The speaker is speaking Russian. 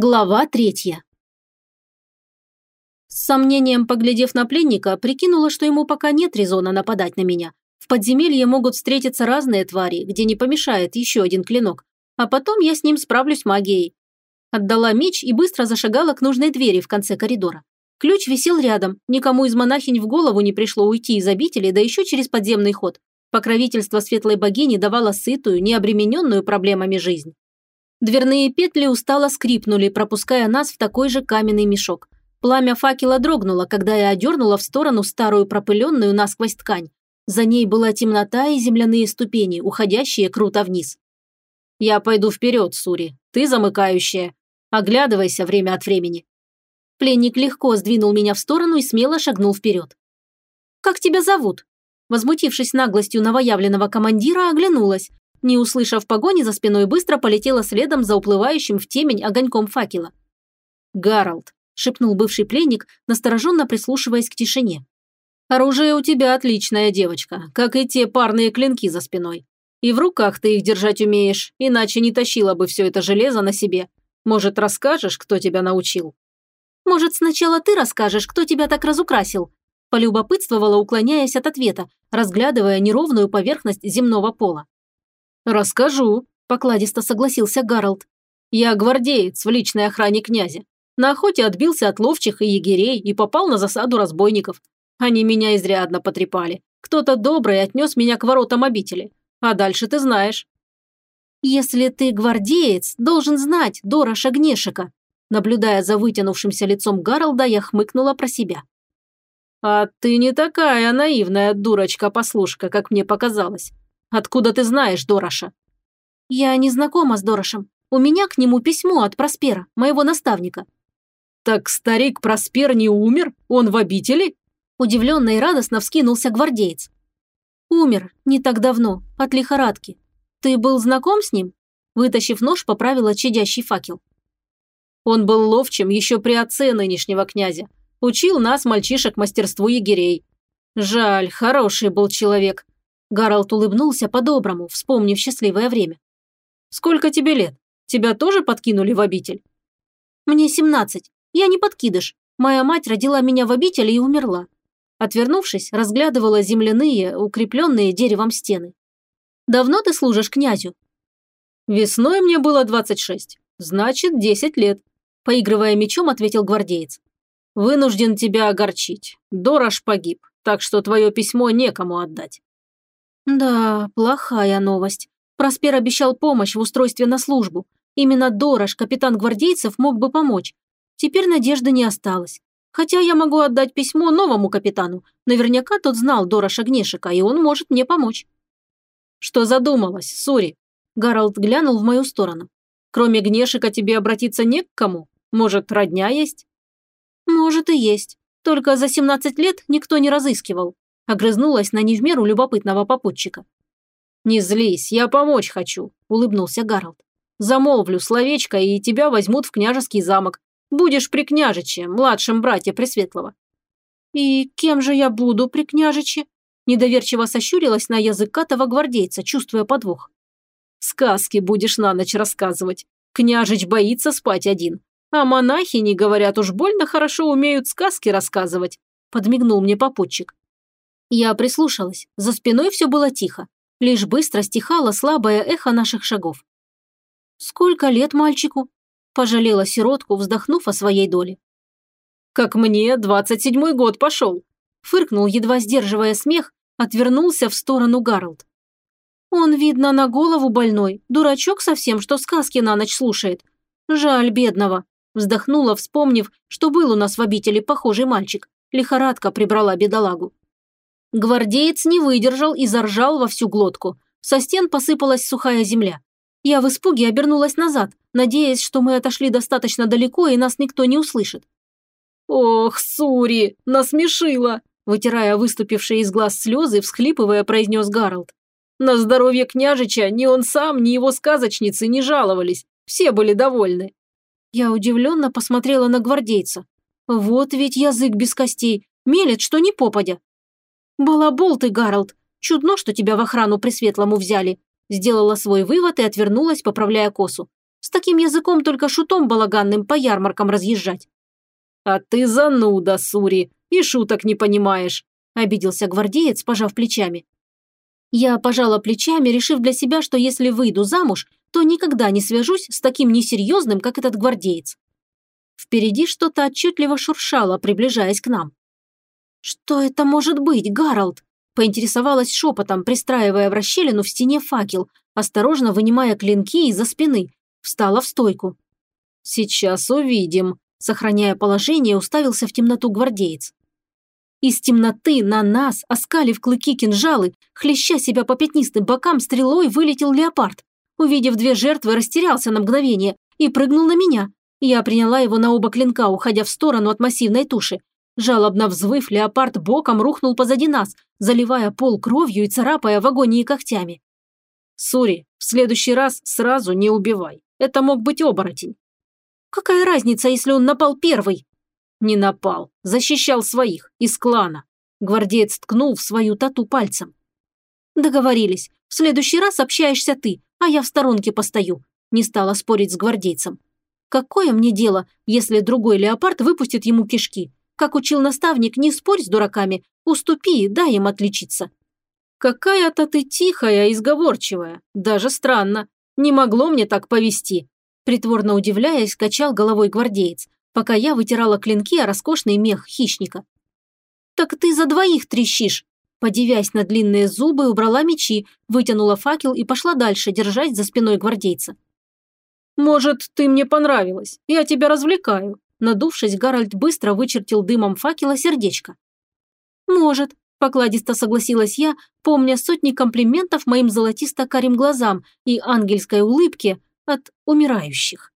Глава третья. С сомнением поглядев на пленника, прикинула, что ему пока нет резона нападать на меня. В подземелье могут встретиться разные твари, где не помешает еще один клинок. А потом я с ним справлюсь магией. Отдала меч и быстро зашагала к нужной двери в конце коридора. Ключ висел рядом, никому из монахинь в голову не пришло уйти из обители, да еще через подземный ход. Покровительство светлой богини давало сытую, необремененную проблемами жизнь. Дверные петли устало скрипнули, пропуская нас в такой же каменный мешок. Пламя факела дрогнуло, когда я одернула в сторону старую пропыленную насквозь ткань. За ней была темнота и земляные ступени, уходящие круто вниз. «Я пойду вперед, Сури. Ты замыкающая. Оглядывайся время от времени». Пленник легко сдвинул меня в сторону и смело шагнул вперед. «Как тебя зовут?» Возмутившись наглостью новоявленного командира, оглянулась, не услышав погони за спиной, быстро полетела следом за уплывающим в темень огоньком факела. «Гарольд», – шепнул бывший пленник, настороженно прислушиваясь к тишине. «Оружие у тебя отличная, девочка, как и те парные клинки за спиной. И в руках ты их держать умеешь, иначе не тащила бы все это железо на себе. Может, расскажешь, кто тебя научил?» «Может, сначала ты расскажешь, кто тебя так разукрасил?» Полюбопытствовала, уклоняясь от ответа, разглядывая неровную поверхность земного пола. «Расскажу», – покладисто согласился Гарольд. «Я гвардеец в личной охране князя. На охоте отбился от ловчих и егерей и попал на засаду разбойников. Они меня изрядно потрепали. Кто-то добрый отнес меня к воротам обители. А дальше ты знаешь». «Если ты гвардеец, должен знать Дороша Гнешика», Наблюдая за вытянувшимся лицом Гаролда, я хмыкнула про себя. «А ты не такая наивная дурочка-послушка, как мне показалось. Откуда ты знаешь Дороша?» «Я не знакома с Дорошем. У меня к нему письмо от Проспера, моего наставника». «Так старик Проспер не умер? Он в обители?» Удивленно и радостно вскинулся гвардеец. «Умер, не так давно, от лихорадки. Ты был знаком с ним?» Вытащив нож, поправила чадящий факел. Он был ловчим еще при отце нынешнего князя. Учил нас, мальчишек, мастерству егерей. Жаль, хороший был человек. Гарольд улыбнулся по-доброму, вспомнив счастливое время. «Сколько тебе лет? Тебя тоже подкинули в обитель?» «Мне семнадцать. Я не подкидыш. Моя мать родила меня в обители и умерла». Отвернувшись, разглядывала земляные, укрепленные деревом стены. «Давно ты служишь князю?» «Весной мне было двадцать шесть. Значит, десять лет», – поигрывая мечом, ответил гвардеец. «Вынужден тебя огорчить. Дорож погиб, так что твое письмо некому отдать». Да, плохая новость. Проспер обещал помощь в устройстве на службу. Именно Дорож, капитан гвардейцев, мог бы помочь. Теперь надежды не осталось. Хотя я могу отдать письмо новому капитану. Наверняка тот знал Дороша Гнешика, и он может мне помочь. Что задумалась, Сури? Гарольд глянул в мою сторону. Кроме Гнешика тебе обратиться не к кому? Может, родня есть? Может и есть. Только за 17 лет никто не разыскивал. Огрызнулась на не любопытного попутчика. «Не злись, я помочь хочу», – улыбнулся Гарольд. «Замолвлю словечко, и тебя возьмут в княжеский замок. Будешь при княжиче, младшем брате Пресветлого». «И кем же я буду при княжиче?» Недоверчиво сощурилась на языкатого гвардейца, чувствуя подвох. «Сказки будешь на ночь рассказывать. Княжич боится спать один. А монахини, говорят, уж больно хорошо умеют сказки рассказывать», подмигнул мне попутчик. Я прислушалась. За спиной все было тихо. Лишь быстро стихало слабое эхо наших шагов. «Сколько лет мальчику?» – пожалела сиротку, вздохнув о своей доле. «Как мне, двадцать седьмой год пошел!» – фыркнул, едва сдерживая смех, отвернулся в сторону Гарольд. «Он, видно, на голову больной, дурачок совсем, что сказки на ночь слушает. Жаль бедного!» – вздохнула, вспомнив, что был у нас в обители похожий мальчик. Лихорадка прибрала бедолагу. Гвардеец не выдержал и заржал во всю глотку. Со стен посыпалась сухая земля. Я в испуге обернулась назад, надеясь, что мы отошли достаточно далеко и нас никто не услышит. «Ох, Сури, насмешила!» Вытирая выступившие из глаз слезы, всхлипывая, произнес Гарольд. «На здоровье княжича ни он сам, ни его сказочницы не жаловались. Все были довольны». Я удивленно посмотрела на гвардейца. Вот ведь язык без костей, мелет, что не попадя. «Балабол ты, Гарольд! Чудно, что тебя в охрану Пресветлому взяли!» Сделала свой вывод и отвернулась, поправляя косу. С таким языком только шутом балаганным по ярмаркам разъезжать». «А ты зануда, Сури, и шуток не понимаешь», – обиделся гвардеец, пожав плечами. Я пожала плечами, решив для себя, что если выйду замуж, то никогда не свяжусь с таким несерьезным, как этот гвардеец. Впереди что-то отчетливо шуршало, приближаясь к нам. «Что это может быть, Гарольд?» – поинтересовалась шепотом, пристраивая в расщелину в стене факел, осторожно вынимая клинки из-за спины. Встала в стойку. «Сейчас увидим», – сохраняя положение, уставился в темноту гвардеец. Из темноты на нас, оскалив клыки кинжалы, хлеща себя по пятнистым бокам, стрелой вылетел леопард. Увидев две жертвы, растерялся на мгновение и прыгнул на меня. Я приняла его на оба клинка, уходя в сторону от массивной туши. Жалобно взвыв, леопард боком рухнул позади нас, заливая пол кровью и царапая в агонии когтями. «Сури, в следующий раз сразу не убивай. Это мог быть оборотень». «Какая разница, если он напал первый?» Не напал, защищал своих, из клана. Гвардеец ткнул в свою тату пальцем. Договорились. В следующий раз общаешься ты, а я в сторонке постою. Не стала спорить с гвардейцем. Какое мне дело, если другой леопард выпустит ему кишки? Как учил наставник, не спорь с дураками, уступи и дай им отличиться. Какая-то ты тихая и сговорчивая. Даже странно. Не могло мне так повести. Притворно удивляясь, качал головой гвардеец, пока я вытирала клинки о роскошный мех хищника. «Так ты за двоих трещишь!» Подивясь на длинные зубы, убрала мечи, вытянула факел и пошла дальше, держась за спиной гвардейца. «Может, ты мне понравилась? Я тебя развлекаю». Надувшись, Гарольд быстро вычертил дымом факела сердечко. «Может», – покладисто согласилась я, помня сотни комплиментов моим золотисто-карим глазам и ангельской улыбке от умирающих.